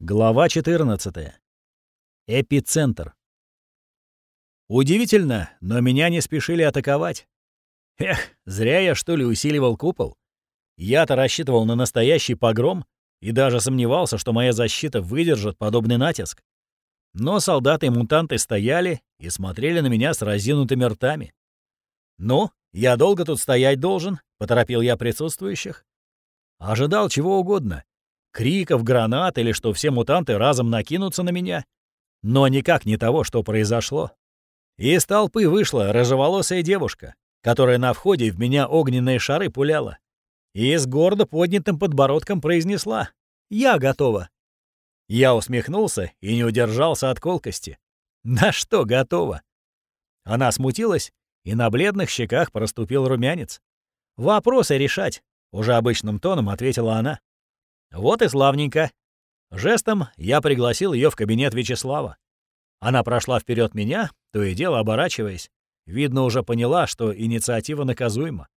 Глава 14. Эпицентр. Удивительно, но меня не спешили атаковать. Эх, зря я, что ли, усиливал купол. Я-то рассчитывал на настоящий погром и даже сомневался, что моя защита выдержит подобный натиск. Но солдаты и мутанты стояли и смотрели на меня с разинутыми ртами. «Ну, я долго тут стоять должен?» — поторопил я присутствующих. Ожидал чего угодно криков, гранат или что все мутанты разом накинутся на меня. Но никак не того, что произошло. Из толпы вышла рыжеволосая девушка, которая на входе в меня огненные шары пуляла. И с гордо поднятым подбородком произнесла «Я готова». Я усмехнулся и не удержался от колкости. «На что готова?» Она смутилась, и на бледных щеках проступил румянец. «Вопросы решать», — уже обычным тоном ответила она. Вот и славненько. Жестом я пригласил ее в кабинет Вячеслава. Она прошла вперед меня, то и дело оборачиваясь. Видно, уже поняла, что инициатива наказуема.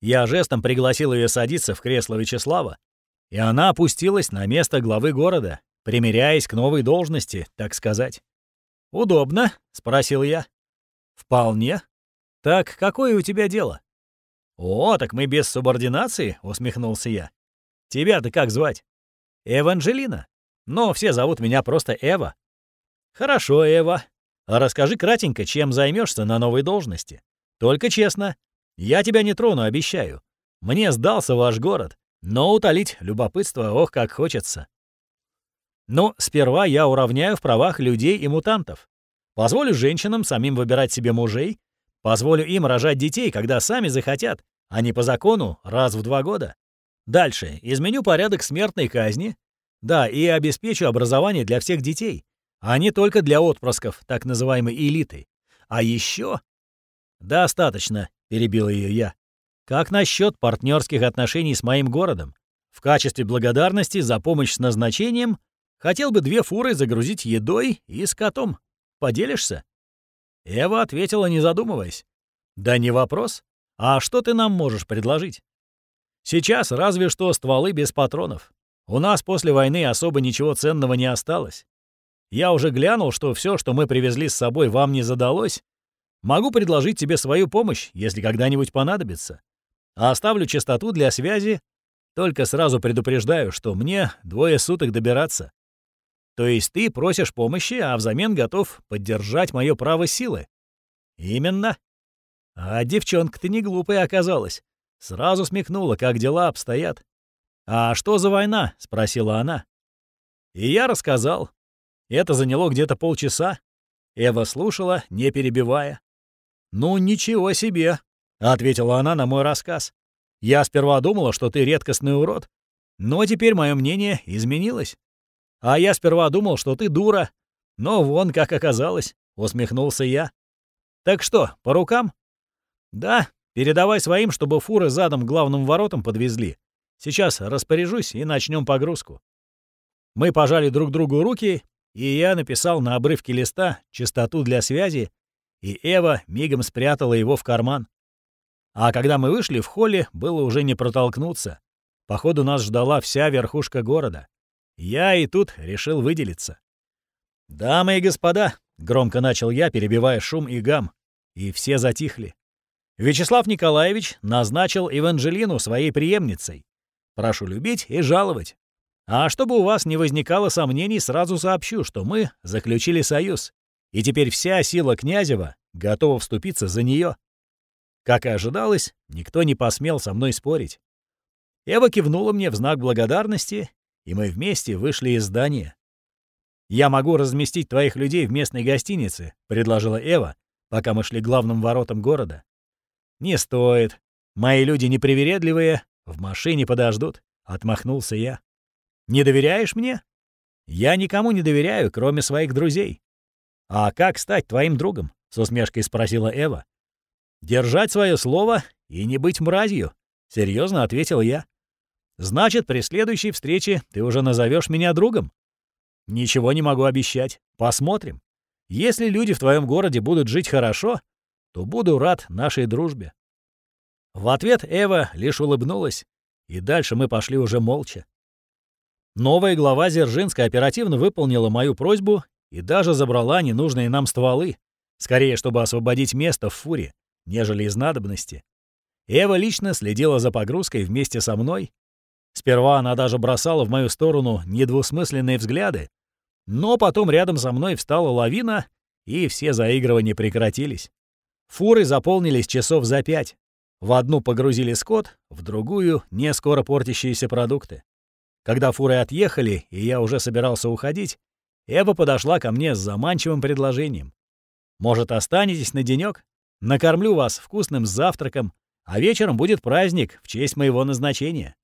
Я жестом пригласил ее садиться в кресло Вячеслава, и она опустилась на место главы города, примиряясь к новой должности, так сказать. «Удобно?» — спросил я. «Вполне. Так какое у тебя дело?» «О, так мы без субординации?» — усмехнулся я. Тебя-то как звать? Эванжелина. Но все зовут меня просто Эва. Хорошо, Эва. А расскажи кратенько, чем займешься на новой должности. Только честно. Я тебя не трону, обещаю. Мне сдался ваш город, но утолить любопытство, ох, как хочется. Ну, сперва я уравняю в правах людей и мутантов. Позволю женщинам самим выбирать себе мужей, позволю им рожать детей, когда сами захотят, а не по закону раз в два года. Дальше. Изменю порядок смертной казни. Да, и обеспечу образование для всех детей, а не только для отпрысков, так называемой элиты. А еще... «Достаточно», — перебил ее я. «Как насчет партнерских отношений с моим городом? В качестве благодарности за помощь с назначением хотел бы две фуры загрузить едой и с котом. Поделишься?» Эва ответила, не задумываясь. «Да не вопрос. А что ты нам можешь предложить?» Сейчас разве что стволы без патронов. У нас после войны особо ничего ценного не осталось. Я уже глянул, что все, что мы привезли с собой, вам не задалось. Могу предложить тебе свою помощь, если когда-нибудь понадобится. А оставлю частоту для связи, только сразу предупреждаю, что мне двое суток добираться. То есть ты просишь помощи, а взамен готов поддержать мое право силы. Именно. А девчонка-то не глупая оказалась. Сразу смекнула, как дела обстоят. «А что за война?» — спросила она. И я рассказал. Это заняло где-то полчаса. Эва слушала, не перебивая. «Ну, ничего себе!» — ответила она на мой рассказ. «Я сперва думала, что ты редкостный урод, но теперь мое мнение изменилось. А я сперва думал, что ты дура, но вон как оказалось», — усмехнулся я. «Так что, по рукам?» «Да, Передавай своим, чтобы фуры задом к главным воротам подвезли. Сейчас распоряжусь и начнем погрузку». Мы пожали друг другу руки, и я написал на обрывке листа частоту для связи, и Эва мигом спрятала его в карман. А когда мы вышли в холле, было уже не протолкнуться. Походу, нас ждала вся верхушка города. Я и тут решил выделиться. «Дамы и господа», — громко начал я, перебивая шум и гам, и все затихли. Вячеслав Николаевич назначил Еванжелину своей преемницей. Прошу любить и жаловать. А чтобы у вас не возникало сомнений, сразу сообщу, что мы заключили союз, и теперь вся сила Князева готова вступиться за нее. Как и ожидалось, никто не посмел со мной спорить. Эва кивнула мне в знак благодарности, и мы вместе вышли из здания. «Я могу разместить твоих людей в местной гостинице», — предложила Эва, пока мы шли главным воротам города. «Не стоит. Мои люди непривередливые, в машине подождут», — отмахнулся я. «Не доверяешь мне?» «Я никому не доверяю, кроме своих друзей». «А как стать твоим другом?» — с усмешкой спросила Эва. «Держать свое слово и не быть мразью», — серьезно ответил я. «Значит, при следующей встрече ты уже назовешь меня другом?» «Ничего не могу обещать. Посмотрим. Если люди в твоем городе будут жить хорошо, то буду рад нашей дружбе». В ответ Эва лишь улыбнулась, и дальше мы пошли уже молча. Новая глава Зержинска оперативно выполнила мою просьбу и даже забрала ненужные нам стволы, скорее, чтобы освободить место в фуре, нежели из надобности. Эва лично следила за погрузкой вместе со мной. Сперва она даже бросала в мою сторону недвусмысленные взгляды, но потом рядом со мной встала лавина, и все заигрывания прекратились. Фуры заполнились часов за пять. В одну погрузили скот, в другую — не скоро портящиеся продукты. Когда фуры отъехали, и я уже собирался уходить, Эва подошла ко мне с заманчивым предложением. «Может, останетесь на денек? Накормлю вас вкусным завтраком, а вечером будет праздник в честь моего назначения.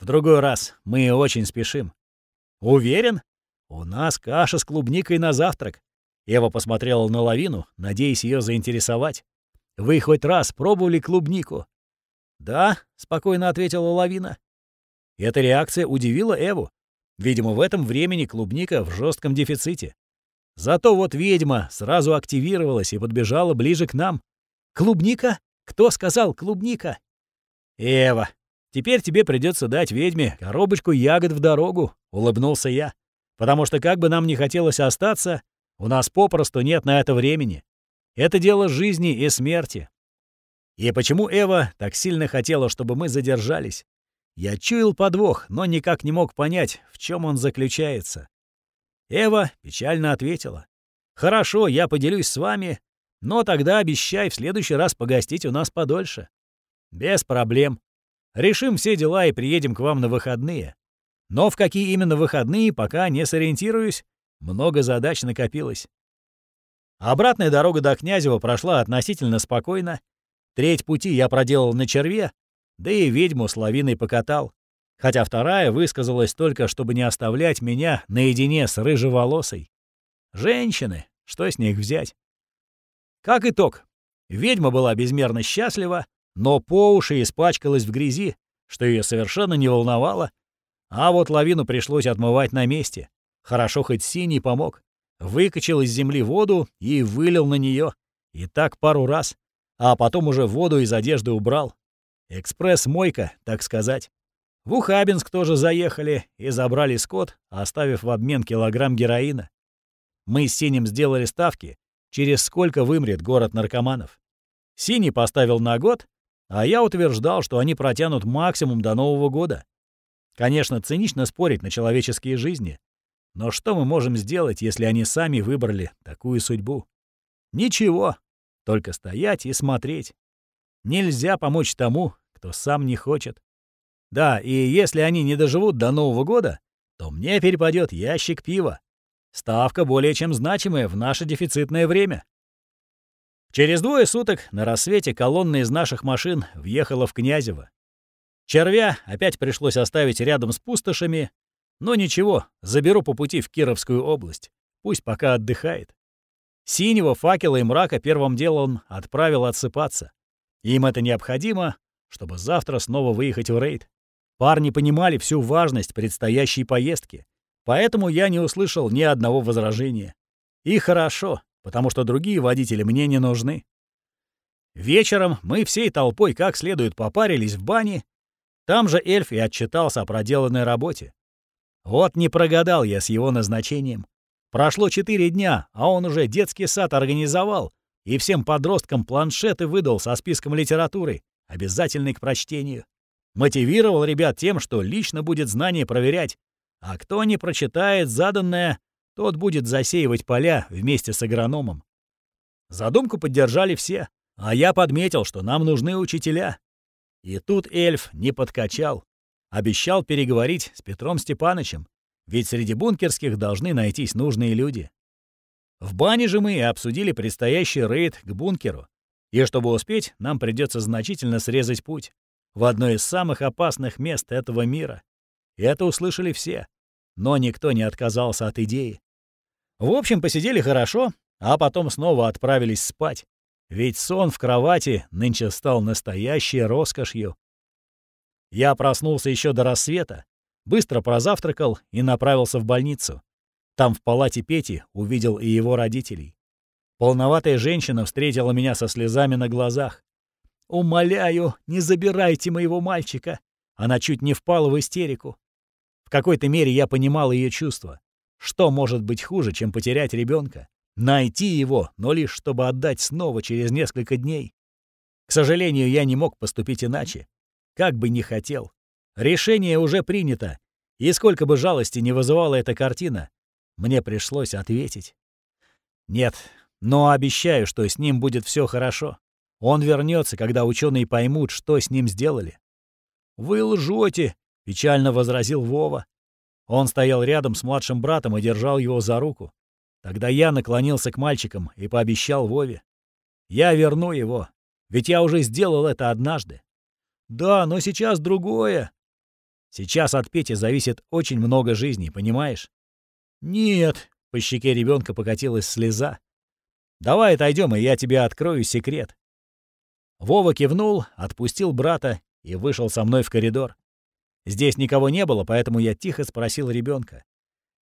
В другой раз мы очень спешим. Уверен? У нас каша с клубникой на завтрак. Ева посмотрела на лавину, надеясь ее заинтересовать. «Вы хоть раз пробовали клубнику?» «Да», — спокойно ответила лавина. Эта реакция удивила Эву. Видимо, в этом времени клубника в жестком дефиците. Зато вот ведьма сразу активировалась и подбежала ближе к нам. «Клубника? Кто сказал клубника?» «Эва, теперь тебе придется дать ведьме коробочку ягод в дорогу», — улыбнулся я. «Потому что как бы нам не хотелось остаться, у нас попросту нет на это времени. Это дело жизни и смерти. И почему Эва так сильно хотела, чтобы мы задержались? Я чуял подвох, но никак не мог понять, в чем он заключается. Эва печально ответила. «Хорошо, я поделюсь с вами, но тогда обещай в следующий раз погостить у нас подольше». «Без проблем. Решим все дела и приедем к вам на выходные. Но в какие именно выходные, пока не сориентируюсь, много задач накопилось. Обратная дорога до Князева прошла относительно спокойно. Треть пути я проделал на черве, да и ведьму с лавиной покатал. Хотя вторая высказалась только, чтобы не оставлять меня наедине с рыжеволосой. Женщины, что с них взять? Как итог, ведьма была безмерно счастлива, но по уши испачкалась в грязи, что ее совершенно не волновало, а вот лавину пришлось отмывать на месте. Хорошо хоть синий помог. Выкачал из земли воду и вылил на нее. И так пару раз. А потом уже воду из одежды убрал. Экспресс-мойка, так сказать. В Ухабинск тоже заехали и забрали скот, оставив в обмен килограмм героина. Мы с Синим сделали ставки, через сколько вымрет город наркоманов. Синий поставил на год, а я утверждал, что они протянут максимум до Нового года. Конечно, цинично спорить на человеческие жизни, но что мы можем сделать, если они сами выбрали такую судьбу? Ничего, только стоять и смотреть. Нельзя помочь тому, кто сам не хочет. Да, и если они не доживут до Нового года, то мне перепадет ящик пива. Ставка более чем значимая в наше дефицитное время. Через двое суток на рассвете колонна из наших машин въехала в Князево. Червя опять пришлось оставить рядом с пустошами, но ничего, заберу по пути в Кировскую область. Пусть пока отдыхает. Синего факела и мрака первым делом отправил отсыпаться. Им это необходимо, чтобы завтра снова выехать в рейд. Парни понимали всю важность предстоящей поездки, поэтому я не услышал ни одного возражения. И хорошо, потому что другие водители мне не нужны. Вечером мы всей толпой как следует попарились в бане. Там же эльф и отчитался о проделанной работе. Вот не прогадал я с его назначением. Прошло четыре дня, а он уже детский сад организовал и всем подросткам планшеты выдал со списком литературы, обязательный к прочтению. Мотивировал ребят тем, что лично будет знания проверять, а кто не прочитает заданное, тот будет засеивать поля вместе с агрономом. Задумку поддержали все, а я подметил, что нам нужны учителя. И тут эльф не подкачал. Обещал переговорить с Петром Степанычем, ведь среди бункерских должны найтись нужные люди. В бане же мы обсудили предстоящий рейд к бункеру. И чтобы успеть, нам придется значительно срезать путь в одно из самых опасных мест этого мира. И это услышали все. Но никто не отказался от идеи. В общем, посидели хорошо, а потом снова отправились спать. Ведь сон в кровати нынче стал настоящей роскошью. Я проснулся еще до рассвета, быстро прозавтракал и направился в больницу. Там в палате Пети увидел и его родителей. Полноватая женщина встретила меня со слезами на глазах. «Умоляю, не забирайте моего мальчика!» Она чуть не впала в истерику. В какой-то мере я понимал ее чувства. Что может быть хуже, чем потерять ребенка? Найти его, но лишь чтобы отдать снова через несколько дней. К сожалению, я не мог поступить иначе. Как бы ни хотел. Решение уже принято. И сколько бы жалости не вызывала эта картина, мне пришлось ответить. Нет, но обещаю, что с ним будет все хорошо. Он вернется, когда ученые поймут, что с ним сделали. «Вы лжете!» — печально возразил Вова. Он стоял рядом с младшим братом и держал его за руку. Тогда я наклонился к мальчикам и пообещал Вове. «Я верну его, ведь я уже сделал это однажды». «Да, но сейчас другое». «Сейчас от Пети зависит очень много жизней, понимаешь?» «Нет», — по щеке ребенка покатилась слеза. «Давай отойдем, и я тебе открою секрет». Вова кивнул, отпустил брата и вышел со мной в коридор. Здесь никого не было, поэтому я тихо спросил ребенка.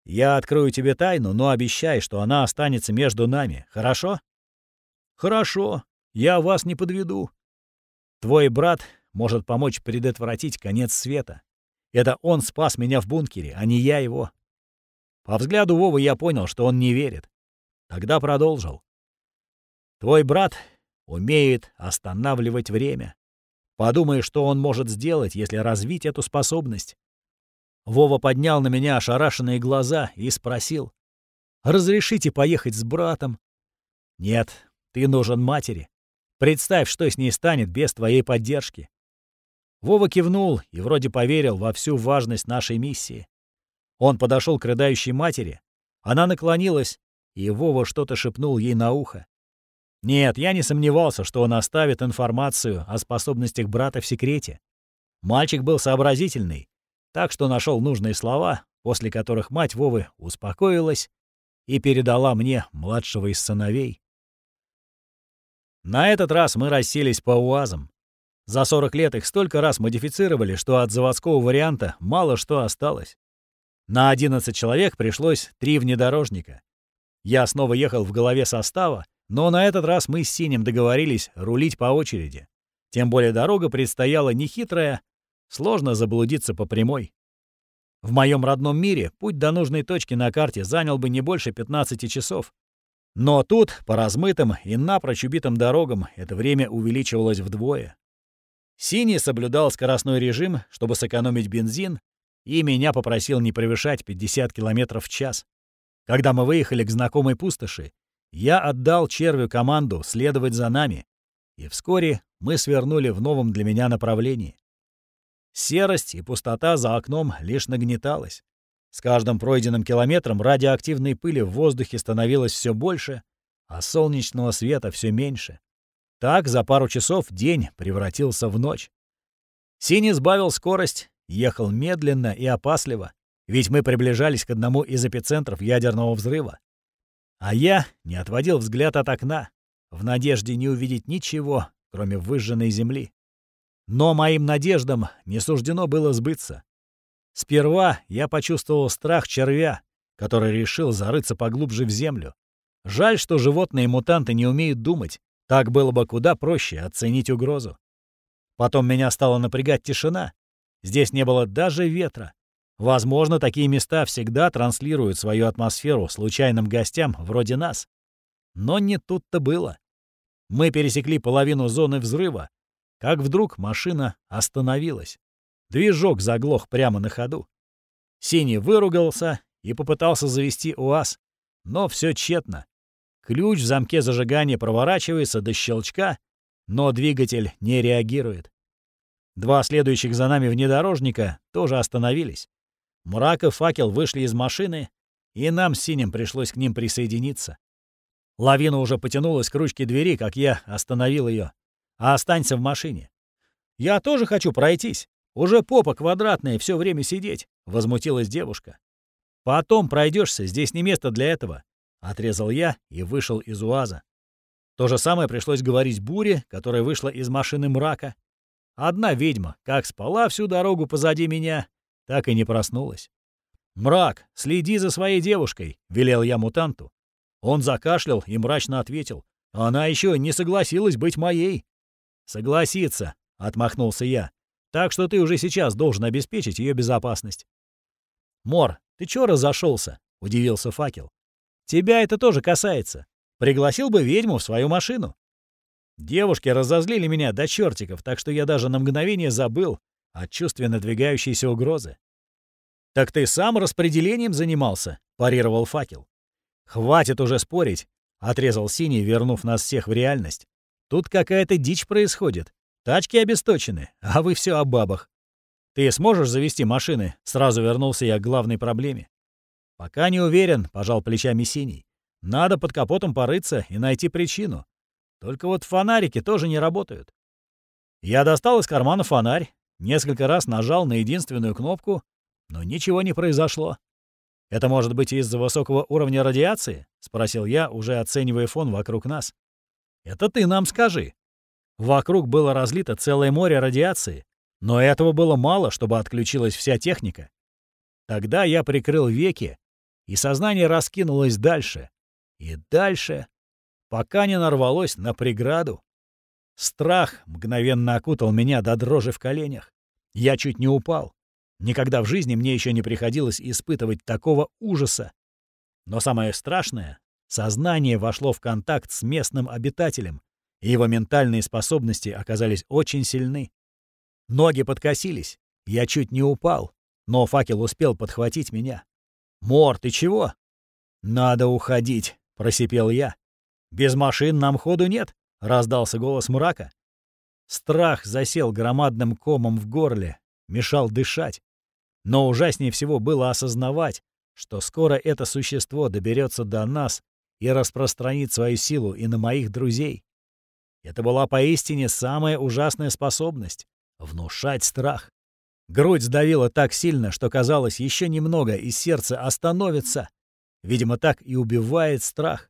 «Я открою тебе тайну, но обещай, что она останется между нами, хорошо?» «Хорошо, я вас не подведу». «Твой брат может помочь предотвратить конец света. Это он спас меня в бункере, а не я его». По взгляду Вовы я понял, что он не верит. Тогда продолжил. «Твой брат умеет останавливать время. Подумай, что он может сделать, если развить эту способность. Вова поднял на меня ошарашенные глаза и спросил. «Разрешите поехать с братом?» «Нет, ты нужен матери. Представь, что с ней станет без твоей поддержки». Вова кивнул и вроде поверил во всю важность нашей миссии. Он подошел к рыдающей матери. Она наклонилась, и Вова что-то шепнул ей на ухо. Нет, я не сомневался, что он оставит информацию о способностях брата в секрете. Мальчик был сообразительный, так что нашел нужные слова, после которых мать Вовы успокоилась и передала мне младшего из сыновей. На этот раз мы расселись по УАЗам. За 40 лет их столько раз модифицировали, что от заводского варианта мало что осталось. На 11 человек пришлось три внедорожника. Я снова ехал в голове состава, но на этот раз мы с Синим договорились рулить по очереди. Тем более дорога предстояла нехитрая, сложно заблудиться по прямой. В моем родном мире путь до нужной точки на карте занял бы не больше 15 часов. Но тут, по размытым и напрочь убитым дорогам, это время увеличивалось вдвое. Синий соблюдал скоростной режим, чтобы сэкономить бензин, и меня попросил не превышать 50 км в час. Когда мы выехали к знакомой пустоши, я отдал червю команду следовать за нами, и вскоре мы свернули в новом для меня направлении. Серость и пустота за окном лишь нагнеталась. С каждым пройденным километром радиоактивной пыли в воздухе становилось все больше, а солнечного света все меньше. Так за пару часов день превратился в ночь. Синий сбавил скорость, ехал медленно и опасливо, ведь мы приближались к одному из эпицентров ядерного взрыва. А я не отводил взгляд от окна, в надежде не увидеть ничего, кроме выжженной земли. Но моим надеждам не суждено было сбыться. Сперва я почувствовал страх червя, который решил зарыться поглубже в землю. Жаль, что животные-мутанты не умеют думать. Так было бы куда проще оценить угрозу. Потом меня стала напрягать тишина. Здесь не было даже ветра. Возможно, такие места всегда транслируют свою атмосферу случайным гостям вроде нас. Но не тут-то было. Мы пересекли половину зоны взрыва, как вдруг машина остановилась. Движок заглох прямо на ходу. Синий выругался и попытался завести УАЗ, но все тщетно. Ключ в замке зажигания проворачивается до щелчка, но двигатель не реагирует. Два следующих за нами внедорожника тоже остановились. Мрак и факел вышли из машины, и нам с Синим пришлось к ним присоединиться. Лавина уже потянулась к ручке двери, как я остановил ее. А останься в машине. «Я тоже хочу пройтись. Уже попа квадратная, все время сидеть», — возмутилась девушка. «Потом пройдешься, здесь не место для этого», — отрезал я и вышел из УАЗа. То же самое пришлось говорить Буре, которая вышла из машины мрака. Одна ведьма как спала всю дорогу позади меня, так и не проснулась. «Мрак, следи за своей девушкой», — велел я мутанту. Он закашлял и мрачно ответил. «Она еще не согласилась быть моей». «Согласится», — отмахнулся я. «Так что ты уже сейчас должен обеспечить ее безопасность». «Мор, ты чё разошелся? удивился факел. «Тебя это тоже касается. Пригласил бы ведьму в свою машину». Девушки разозлили меня до чертиков, так что я даже на мгновение забыл о чувстве надвигающейся угрозы. «Так ты сам распределением занимался?» — парировал факел. «Хватит уже спорить», — отрезал Синий, вернув нас всех в реальность. «Тут какая-то дичь происходит. Тачки обесточены, а вы все о бабах. Ты сможешь завести машины?» Сразу вернулся я к главной проблеме. «Пока не уверен», — пожал плечами Синий. «Надо под капотом порыться и найти причину. Только вот фонарики тоже не работают». Я достал из кармана фонарь, несколько раз нажал на единственную кнопку, но ничего не произошло. «Это может быть из-за высокого уровня радиации?» — спросил я, уже оценивая фон вокруг нас. «Это ты нам скажи». Вокруг было разлито целое море радиации, но этого было мало, чтобы отключилась вся техника. Тогда я прикрыл веки, и сознание раскинулось дальше и дальше, пока не нарвалось на преграду. Страх мгновенно окутал меня до дрожи в коленях. Я чуть не упал. Никогда в жизни мне еще не приходилось испытывать такого ужаса. Но самое страшное — сознание вошло в контакт с местным обитателем, и его ментальные способности оказались очень сильны. Ноги подкосились, я чуть не упал, но факел успел подхватить меня. «Мор, ты чего?» «Надо уходить», — просипел я. «Без машин нам ходу нет», — раздался голос мрака. Страх засел громадным комом в горле, мешал дышать. Но ужаснее всего было осознавать, что скоро это существо доберется до нас и распространит свою силу и на моих друзей. Это была поистине самая ужасная способность — внушать страх. Грудь сдавила так сильно, что казалось, еще немного, и сердце остановится. Видимо, так и убивает страх.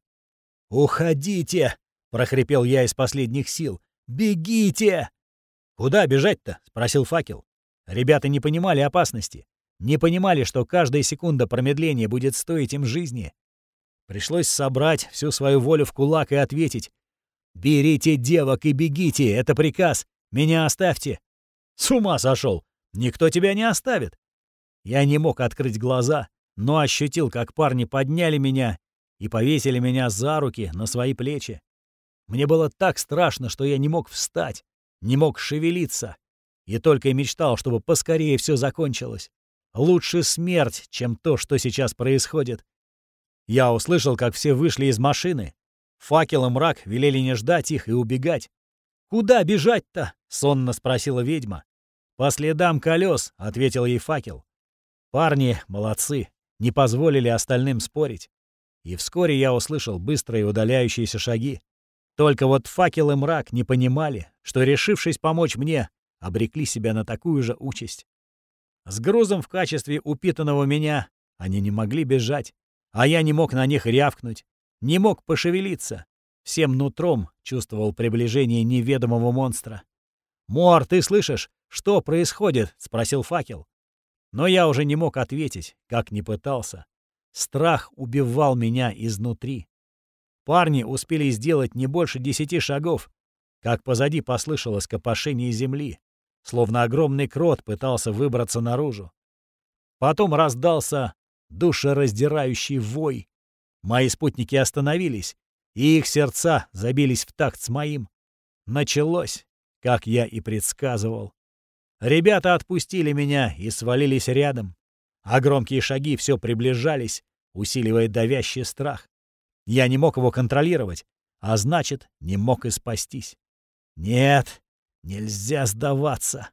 «Уходите!» — прохрипел я из последних сил. «Бегите!» «Куда бежать-то?» — спросил факел. Ребята не понимали опасности, не понимали, что каждая секунда промедления будет стоить им жизни. Пришлось собрать всю свою волю в кулак и ответить. «Берите девок и бегите, это приказ, меня оставьте!» «С ума сошел! Никто тебя не оставит!» Я не мог открыть глаза, но ощутил, как парни подняли меня и повесили меня за руки на свои плечи. Мне было так страшно, что я не мог встать, не мог шевелиться и только и мечтал, чтобы поскорее все закончилось. Лучше смерть, чем то, что сейчас происходит. Я услышал, как все вышли из машины. Факел и мрак велели не ждать их и убегать. «Куда бежать-то?» — сонно спросила ведьма. «По следам колес», — ответил ей факел. Парни молодцы, не позволили остальным спорить. И вскоре я услышал быстрые удаляющиеся шаги. Только вот факел и мрак не понимали, что, решившись помочь мне, обрекли себя на такую же участь. С грузом в качестве упитанного меня они не могли бежать, а я не мог на них рявкнуть, не мог пошевелиться. Всем нутром чувствовал приближение неведомого монстра. «Мор, ты слышишь? Что происходит?» — спросил факел. Но я уже не мог ответить, как ни пытался. Страх убивал меня изнутри. Парни успели сделать не больше десяти шагов, как позади послышалось копошение земли словно огромный крот пытался выбраться наружу. Потом раздался душераздирающий вой. Мои спутники остановились, и их сердца забились в такт с моим. Началось, как я и предсказывал. Ребята отпустили меня и свалились рядом, а громкие шаги все приближались, усиливая давящий страх. Я не мог его контролировать, а значит, не мог и спастись. Нет, Нельзя сдаваться.